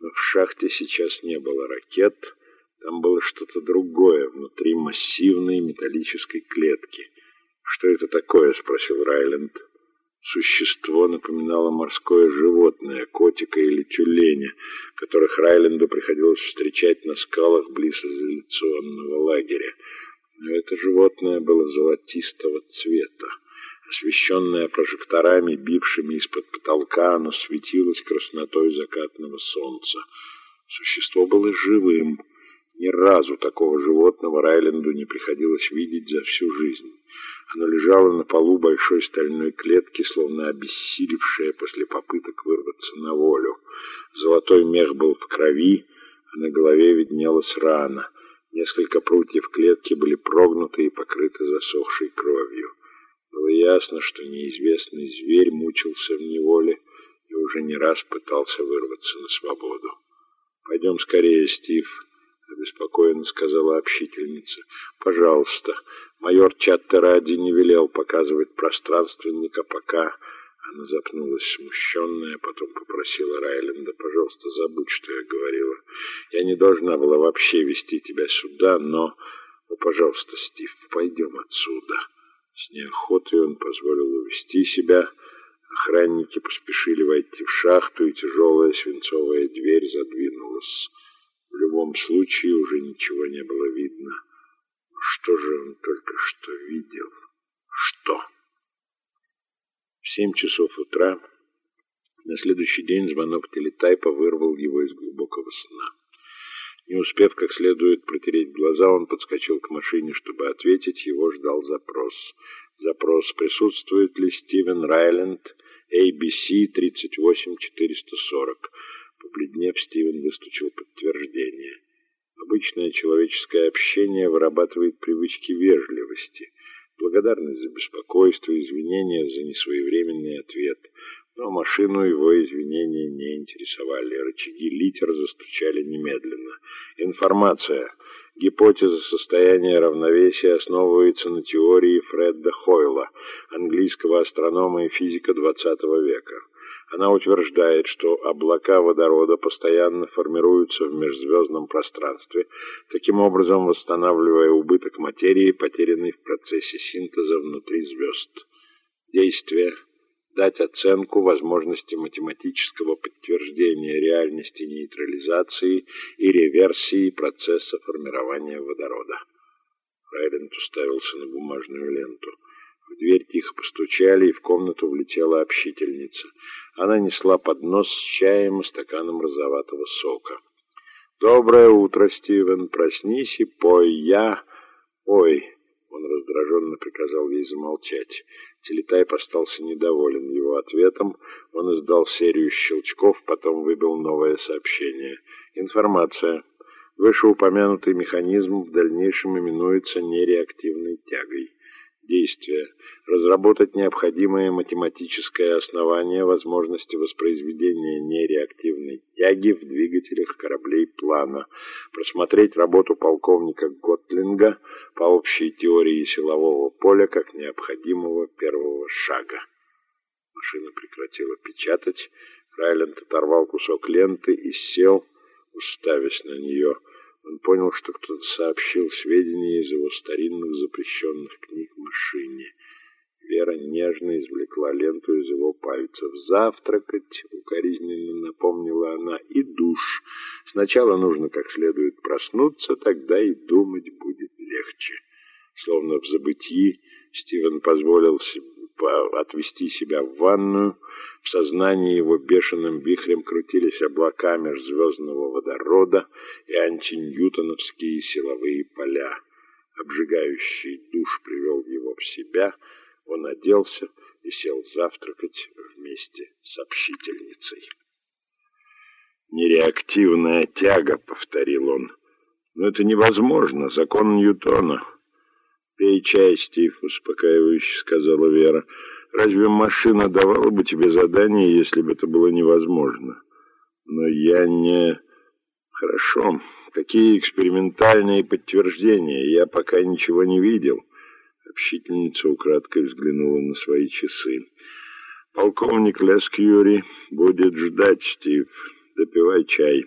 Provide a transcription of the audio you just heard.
В шахте сейчас не было ракет, там было что-то другое внутри массивной металлической клетки. «Что это такое?» — спросил Райленд. Существо напоминало морское животное, котика или тюленя, которых Райленду приходилось встречать на скалах близ изоляционного лагеря. Но это животное было золотистого цвета. Освещенное прожекторами, бившими из-под потолка, оно светилось краснотой закатного солнца. Существо было живым. Ни разу такого животного Райленду не приходилось видеть за всю жизнь. Оно лежало на полу большой стальной клетки, словно обессилевшее после попыток вырваться на волю. Золотой мех был в крови, а на голове виднелась рана. Несколько прутьев клетки были прогнуты и покрыты засохшей кровью. Было ясно, что неизвестный зверь мучился в неволе и уже не раз пытался вырваться на свободу. «Пойдем скорее, Стив», — обеспокоенно сказала общительница. «Пожалуйста». Майор Чаттеради не велел показывать пространственника, пока... Она запнулась смущенная, потом попросила Райленда, пожалуйста, забудь, что я говорила. Я не должна была вообще вести тебя сюда, но... Ну, пожалуйста, Стив, пойдем отсюда. С неохотой он позволил увести себя. Охранники поспешили войти в шахту, и тяжелая свинцовая дверь задвинулась. В любом случае уже ничего не было видно. Что же он только что видел? Что? В семь часов утра на следующий день звонок телетайпа вырвал его из глубокого сна. Не успев как следует протереть глаза, он подскочил к машине, чтобы ответить. Его ждал запрос. Запрос, присутствует ли Стивен Райленд, ABC 38440. Побледнев, Стивен выстучил подтверждение. Обычное человеческое общение вырабатывает привычки вежливости, благодарность за беспокойство, извинения за несвоевременный ответ. Но машину его извинения не интересовали. Рычаги литер застучали немедленно. Информация. Гипотеза состояния равновесия основывается на теории Фредда Хойла, английского астронома и физика XX века. Она утверждает, что облака водорода постоянно формируются в межзвездном пространстве, таким образом восстанавливая убыток материи, потерянный в процессе синтеза внутри звезд. Действие дать оценку возможности математического подтверждения реальности нейтрализации и реверсии процесса формирования водорода. Райленд уставился на бумажную ленту. В дверь тихо постучали, и в комнату влетела общительница. Она несла поднос с чаем и стаканом розоватого сока. «Доброе утро, Стивен. Проснись и пой. Я...» «Ой!» — он раздраженно приказал ей замолчать. Телетайп остался недоволен его ответом. Он издал серию щелчков, потом выбил новое сообщение. «Информация. Вышеупомянутый механизм в дальнейшем именуется нереактивной тягой». Действие. Разработать необходимое математическое основание возможности воспроизведения нереактивной тяги в двигателях кораблей плана. Просмотреть работу полковника Готлинга по общей теории силового поля как необходимого первого шага. Машина прекратила печатать. Райленд оторвал кусок ленты и сел, уставясь на нее. Он понял, что кто-то сообщил сведения из его старинных запрещенных книг машине. Вера нежно извлекла ленту из его пальцев. «Завтракать», — укоризненно напомнила она, — «и душ. Сначала нужно как следует проснуться, тогда и думать будет легче». Словно в забытии Стивен позволил себе отвести себя в ванную. В сознании его бешеным вихрем крутились облака межзвездного водорода и антиньютоновские силовые поля. Обжигающий душ привел его в себя. Он оделся и сел завтракать вместе с общительницей. «Нереактивная тяга», — повторил он. «Но это невозможно, закон Ньютона». «Пей чай, Стив», — успокаивающе сказала Вера. «Разве машина давала бы тебе задание, если бы это было невозможно?» «Но я не...» «Хорошо. Какие экспериментальные подтверждения? Я пока ничего не видел». Общительница украдкой взглянула на свои часы. «Полковник Лескьюри будет ждать, Стив. допивай чай.